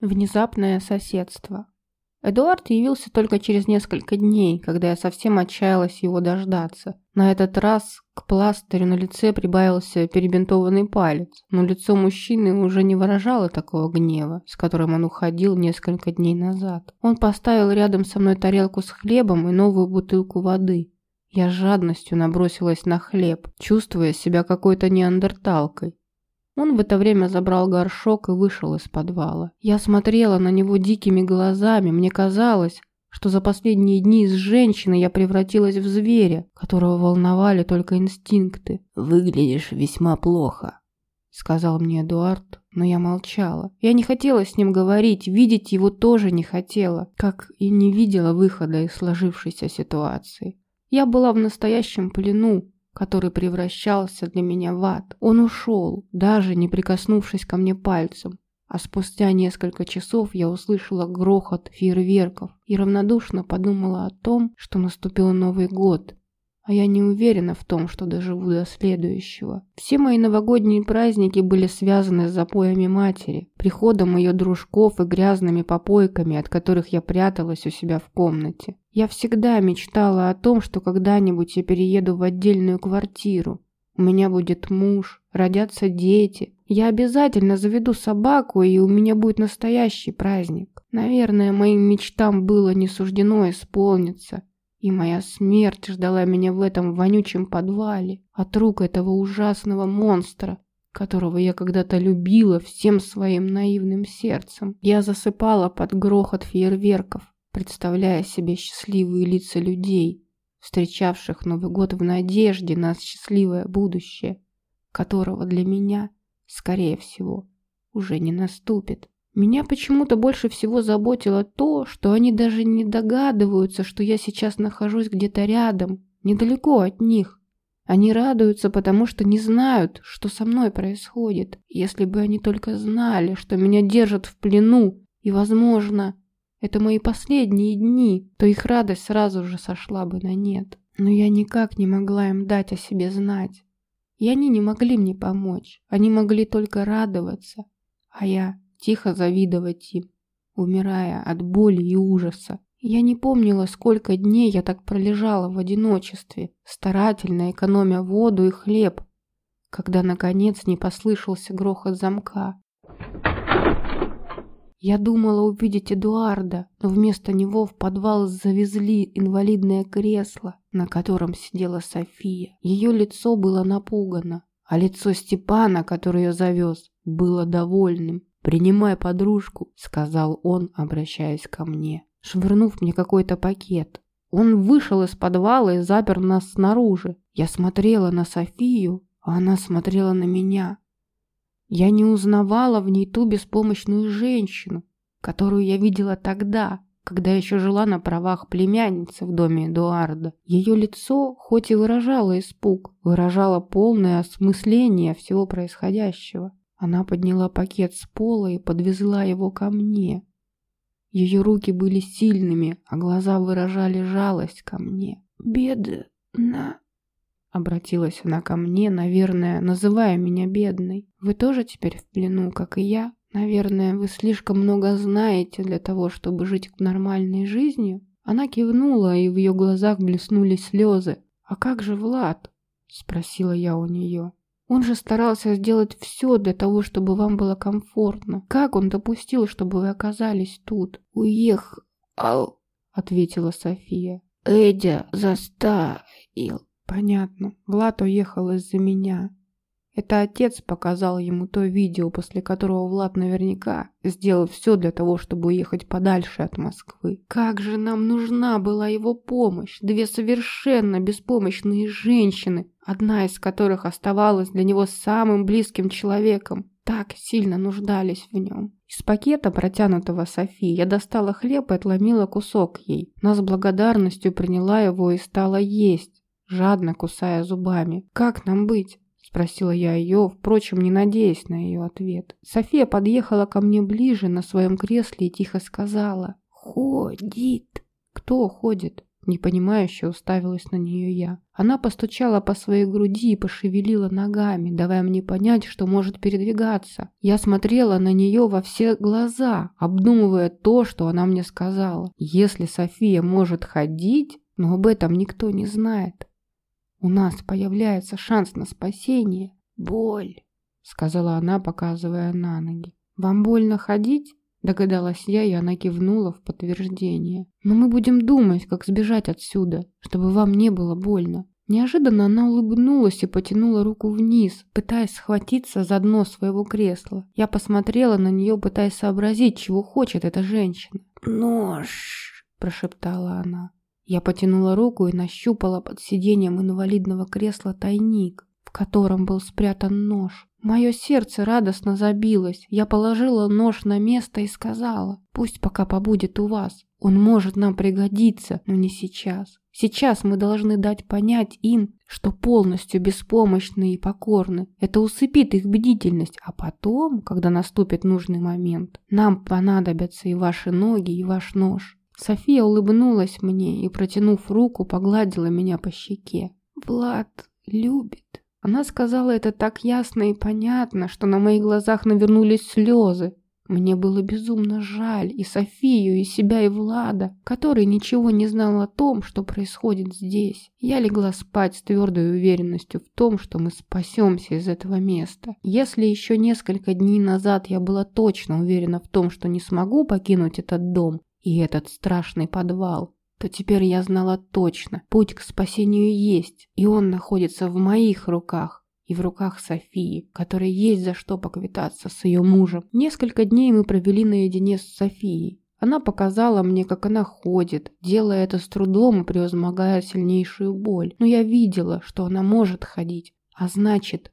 Внезапное соседство. Эдуард явился только через несколько дней, когда я совсем отчаялась его дождаться. На этот раз к пластырю на лице прибавился перебинтованный палец, но лицо мужчины уже не выражало такого гнева, с которым он уходил несколько дней назад. Он поставил рядом со мной тарелку с хлебом и новую бутылку воды. Я с жадностью набросилась на хлеб, чувствуя себя какой-то неандерталкой. Он в это время забрал горшок и вышел из подвала. Я смотрела на него дикими глазами. Мне казалось, что за последние дни из женщины я превратилась в зверя, которого волновали только инстинкты. «Выглядишь весьма плохо», — сказал мне Эдуард, но я молчала. Я не хотела с ним говорить, видеть его тоже не хотела, как и не видела выхода из сложившейся ситуации. Я была в настоящем плену, который превращался для меня в ад. Он ушел, даже не прикоснувшись ко мне пальцем. А спустя несколько часов я услышала грохот фейерверков и равнодушно подумала о том, что наступил Новый год, а я не уверена в том, что доживу до следующего. Все мои новогодние праздники были связаны с запоями матери, приходом ее дружков и грязными попойками, от которых я пряталась у себя в комнате. Я всегда мечтала о том, что когда-нибудь я перееду в отдельную квартиру. У меня будет муж, родятся дети. Я обязательно заведу собаку, и у меня будет настоящий праздник. Наверное, моим мечтам было не суждено исполниться. И моя смерть ждала меня в этом вонючем подвале от рук этого ужасного монстра, которого я когда-то любила всем своим наивным сердцем. Я засыпала под грохот фейерверков, представляя себе счастливые лица людей, встречавших Новый год в надежде на счастливое будущее, которого для меня, скорее всего, уже не наступит. Меня почему-то больше всего заботило то, что они даже не догадываются, что я сейчас нахожусь где-то рядом, недалеко от них. Они радуются, потому что не знают, что со мной происходит. Если бы они только знали, что меня держат в плену, и, возможно, это мои последние дни, то их радость сразу же сошла бы на нет. Но я никак не могла им дать о себе знать. И они не могли мне помочь. Они могли только радоваться. А я тихо завидовать им, умирая от боли и ужаса. Я не помнила, сколько дней я так пролежала в одиночестве, старательно экономя воду и хлеб, когда, наконец, не послышался грохот замка. Я думала увидеть Эдуарда, но вместо него в подвал завезли инвалидное кресло, на котором сидела София. Ее лицо было напугано, а лицо Степана, который ее завез, было довольным. «Принимай подружку», — сказал он, обращаясь ко мне, швырнув мне какой-то пакет. Он вышел из подвала и запер нас снаружи. Я смотрела на Софию, а она смотрела на меня. Я не узнавала в ней ту беспомощную женщину, которую я видела тогда, когда еще жила на правах племянницы в доме Эдуарда. Ее лицо, хоть и выражало испуг, выражало полное осмысление всего происходящего. Она подняла пакет с пола и подвезла его ко мне. Ее руки были сильными, а глаза выражали жалость ко мне. «Бедна!» Обратилась она ко мне, наверное, называя меня бедной. «Вы тоже теперь в плену, как и я? Наверное, вы слишком много знаете для того, чтобы жить нормальной жизнью?» Она кивнула, и в ее глазах блеснули слезы. «А как же Влад?» — спросила я у нее. Он же старался сделать все для того, чтобы вам было комфортно. Как он допустил, чтобы вы оказались тут? Уехал, ответила София. Эдя заставил. Понятно. Влад уехал из-за меня. Это отец показал ему то видео, после которого Влад наверняка сделал все для того, чтобы уехать подальше от Москвы. Как же нам нужна была его помощь! Две совершенно беспомощные женщины, одна из которых оставалась для него самым близким человеком. Так сильно нуждались в нем. Из пакета, протянутого Софии, я достала хлеб и отломила кусок ей. Она с благодарностью приняла его и стала есть, жадно кусая зубами. Как нам быть? Спросила я ее, впрочем, не надеясь на ее ответ. София подъехала ко мне ближе на своем кресле и тихо сказала. «Ходит». «Кто ходит?» Непонимающе уставилась на нее я. Она постучала по своей груди и пошевелила ногами, давая мне понять, что может передвигаться. Я смотрела на нее во все глаза, обдумывая то, что она мне сказала. Если София может ходить, но об этом никто не знает, у нас появляется шанс на спасение. Боль, сказала она, показывая на ноги. Вам больно ходить? Догадалась я, и она кивнула в подтверждение. «Но мы будем думать, как сбежать отсюда, чтобы вам не было больно». Неожиданно она улыбнулась и потянула руку вниз, пытаясь схватиться за дно своего кресла. Я посмотрела на нее, пытаясь сообразить, чего хочет эта женщина. «Нож!» – прошептала она. Я потянула руку и нащупала под сиденьем инвалидного кресла тайник, в котором был спрятан нож. Мое сердце радостно забилось. Я положила нож на место и сказала, пусть пока побудет у вас. Он может нам пригодиться, но не сейчас. Сейчас мы должны дать понять им, что полностью беспомощны и покорны. Это усыпит их бдительность, а потом, когда наступит нужный момент, нам понадобятся и ваши ноги, и ваш нож. София улыбнулась мне и, протянув руку, погладила меня по щеке. «Влад любит». Она сказала это так ясно и понятно, что на моих глазах навернулись слезы. Мне было безумно жаль и Софию, и себя, и Влада, который ничего не знал о том, что происходит здесь. Я легла спать с твердой уверенностью в том, что мы спасемся из этого места. Если еще несколько дней назад я была точно уверена в том, что не смогу покинуть этот дом и этот страшный подвал, то теперь я знала точно, путь к спасению есть, и он находится в моих руках и в руках Софии, которой есть за что поквитаться с ее мужем. Несколько дней мы провели наедине с Софией. Она показала мне, как она ходит, делая это с трудом и превозмогая сильнейшую боль. Но я видела, что она может ходить, а значит,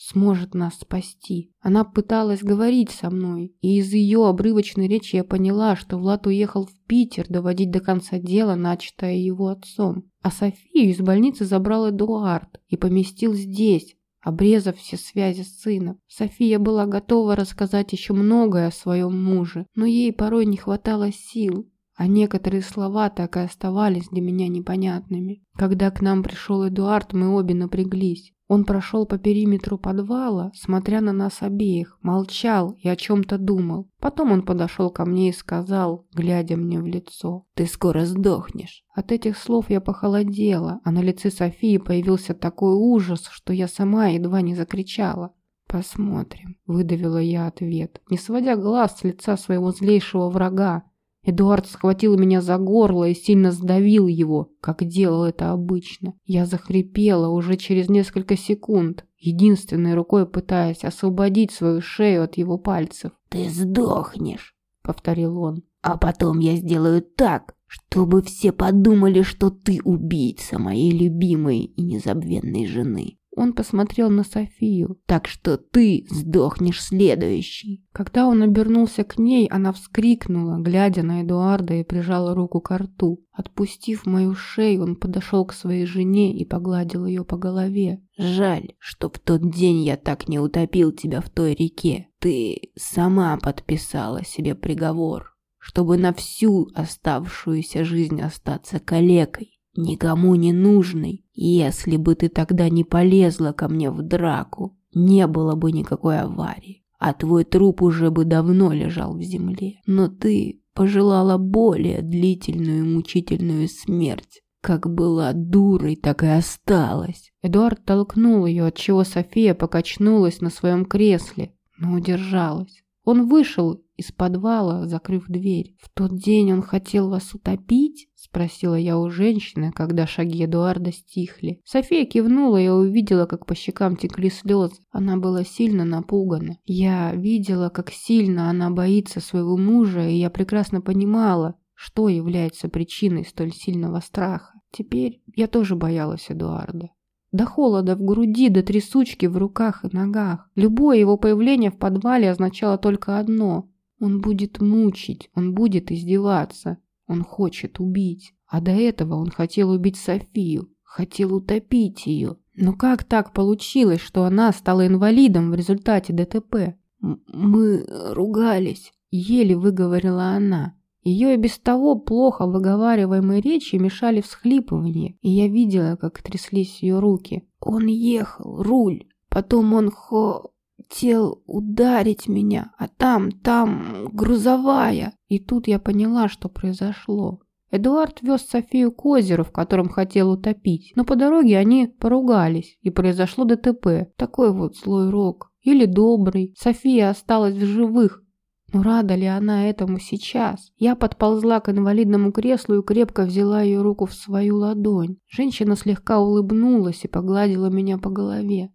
сможет нас спасти. Она пыталась говорить со мной, и из ее обрывочной речи я поняла, что Влад уехал в Питер доводить до конца дело, начатое его отцом. А Софию из больницы забрал Эдуард и поместил здесь, обрезав все связи с сыном. София была готова рассказать еще многое о своем муже, но ей порой не хватало сил, а некоторые слова так и оставались для меня непонятными. Когда к нам пришел Эдуард, мы обе напряглись. Он прошел по периметру подвала, смотря на нас обеих, молчал и о чем-то думал. Потом он подошел ко мне и сказал, глядя мне в лицо, «Ты скоро сдохнешь». От этих слов я похолодела, а на лице Софии появился такой ужас, что я сама едва не закричала. «Посмотрим», — выдавила я ответ, не сводя глаз с лица своего злейшего врага, Эдуард схватил меня за горло и сильно сдавил его, как делал это обычно. Я захрипела уже через несколько секунд, единственной рукой пытаясь освободить свою шею от его пальцев. «Ты сдохнешь», — повторил он. «А потом я сделаю так, чтобы все подумали, что ты убийца моей любимой и незабвенной жены. Он посмотрел на Софию. «Так что ты сдохнешь следующий». Когда он обернулся к ней, она вскрикнула, глядя на Эдуарда и прижала руку к рту. Отпустив мою шею, он подошел к своей жене и погладил ее по голове. «Жаль, что в тот день я так не утопил тебя в той реке. Ты сама подписала себе приговор, чтобы на всю оставшуюся жизнь остаться калекой никому не нужный. Если бы ты тогда не полезла ко мне в драку, не было бы никакой аварии, а твой труп уже бы давно лежал в земле. Но ты пожелала более длительную и мучительную смерть. Как была дурой, так и осталась. Эдуард толкнул ее, отчего София покачнулась на своем кресле, но удержалась. Он вышел из подвала, закрыв дверь. «В тот день он хотел вас утопить?» — спросила я у женщины, когда шаги Эдуарда стихли. София кивнула, и увидела, как по щекам текли слезы. Она была сильно напугана. Я видела, как сильно она боится своего мужа, и я прекрасно понимала, что является причиной столь сильного страха. Теперь я тоже боялась Эдуарда. До холода в груди, до трясучки в руках и ногах. Любое его появление в подвале означало только одно. Он будет мучить, он будет издеваться, он хочет убить. А до этого он хотел убить Софию, хотел утопить ее. Но как так получилось, что она стала инвалидом в результате ДТП? «Мы ругались», — еле выговорила она. Ее и без того плохо выговариваемые речи мешали всхлипывания, и я видела, как тряслись ее руки. Он ехал, руль, потом он хотел ударить меня, а там, там грузовая. И тут я поняла, что произошло. Эдуард вез Софию к озеру, в котором хотел утопить, но по дороге они поругались, и произошло ДТП. Такой вот злой рок. Или добрый. София осталась в живых, но рада ли она этому сейчас? Я подползла к инвалидному креслу и крепко взяла ее руку в свою ладонь. Женщина слегка улыбнулась и погладила меня по голове.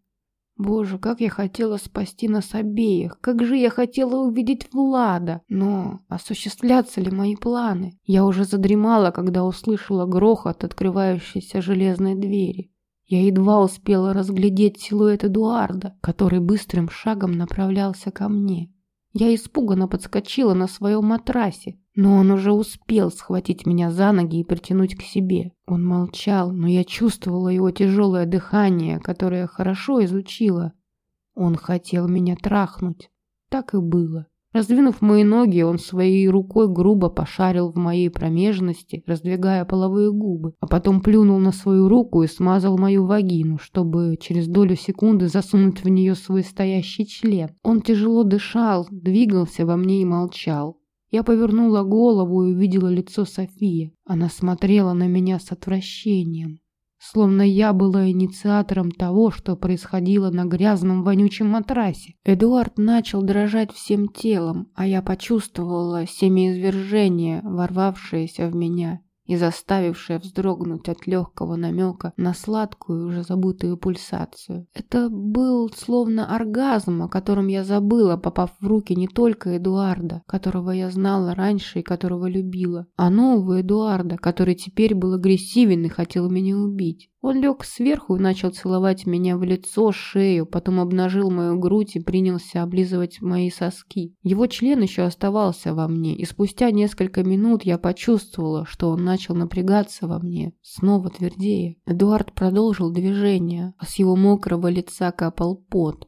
Боже, как я хотела спасти нас обеих, как же я хотела увидеть Влада. Но осуществлятся ли мои планы? Я уже задремала, когда услышала грохот открывающейся железной двери. Я едва успела разглядеть силуэт Эдуарда, который быстрым шагом направлялся ко мне. Я испуганно подскочила на своем матрасе, но он уже успел схватить меня за ноги и притянуть к себе. Он молчал, но я чувствовала его тяжелое дыхание, которое хорошо изучила. Он хотел меня трахнуть. Так и было. Раздвинув мои ноги, он своей рукой грубо пошарил в моей промежности, раздвигая половые губы, а потом плюнул на свою руку и смазал мою вагину, чтобы через долю секунды засунуть в нее свой стоящий член. Он тяжело дышал, двигался во мне и молчал. Я повернула голову и увидела лицо Софии. Она смотрела на меня с отвращением словно я была инициатором того, что происходило на грязном вонючем матрасе. Эдуард начал дрожать всем телом, а я почувствовала семяизвержение, ворвавшееся в меня и заставившая вздрогнуть от легкого намека на сладкую, уже забытую пульсацию. Это был словно оргазм, о котором я забыла, попав в руки не только Эдуарда, которого я знала раньше и которого любила, а нового Эдуарда, который теперь был агрессивен и хотел меня убить. Он лег сверху и начал целовать меня в лицо, шею, потом обнажил мою грудь и принялся облизывать мои соски. Его член еще оставался во мне, и спустя несколько минут я почувствовала, что он начал напрягаться во мне, снова твердее. Эдуард продолжил движение, а с его мокрого лица капал пот.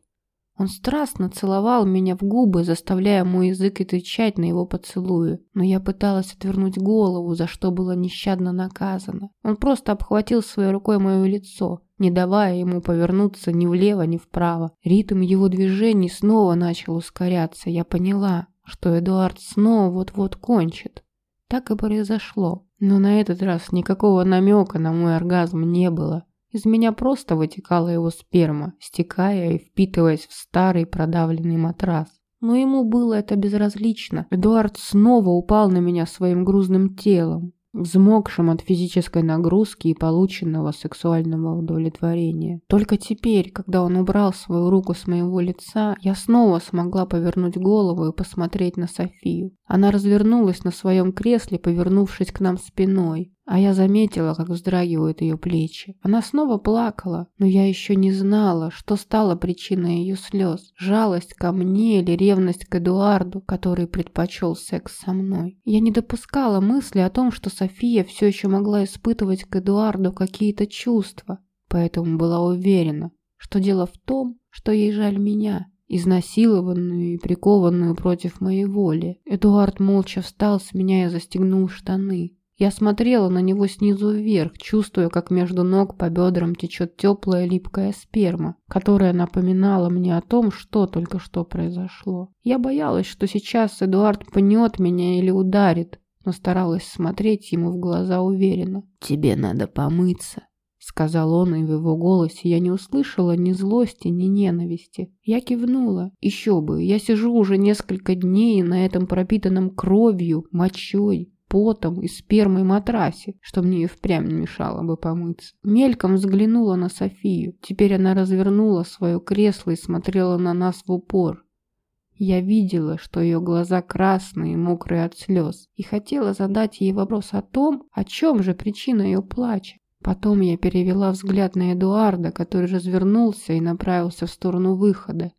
Он страстно целовал меня в губы, заставляя мой язык отвечать на его поцелуи. Но я пыталась отвернуть голову, за что было нещадно наказано. Он просто обхватил своей рукой мое лицо, не давая ему повернуться ни влево, ни вправо. Ритм его движений снова начал ускоряться. Я поняла, что Эдуард снова вот-вот кончит. Так и произошло. Но на этот раз никакого намека на мой оргазм не было. Из меня просто вытекала его сперма, стекая и впитываясь в старый продавленный матрас. Но ему было это безразлично. Эдуард снова упал на меня своим грузным телом взмокшим от физической нагрузки и полученного сексуального удовлетворения. Только теперь, когда он убрал свою руку с моего лица, я снова смогла повернуть голову и посмотреть на Софию. Она развернулась на своем кресле, повернувшись к нам спиной, а я заметила, как вздрагивают ее плечи. Она снова плакала, но я еще не знала, что стало причиной ее слез. Жалость ко мне или ревность к Эдуарду, который предпочел секс со мной. Я не допускала мысли о том, что София все еще могла испытывать к Эдуарду какие-то чувства, поэтому была уверена, что дело в том, что ей жаль меня изнасилованную и прикованную против моей воли. Эдуард молча встал с меня и застегнул штаны. Я смотрела на него снизу вверх, чувствуя, как между ног по бедрам течет теплая липкая сперма, которая напоминала мне о том, что только что произошло. Я боялась, что сейчас Эдуард пнет меня или ударит, но старалась смотреть ему в глаза уверенно. «Тебе надо помыться», сказал он, и в его голосе я не услышала ни злости, ни ненависти. Я кивнула. Еще бы, я сижу уже несколько дней на этом пропитанном кровью, мочой, потом и спермой матрасе, что мне и впрямь мешало бы помыться. Мельком взглянула на Софию. Теперь она развернула свое кресло и смотрела на нас в упор. Я видела, что ее глаза красные и мокрые от слез, и хотела задать ей вопрос о том, о чем же причина ее плача. Потом я перевела взгляд на Эдуарда, который развернулся и направился в сторону выхода,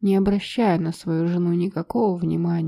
не обращая на свою жену никакого внимания.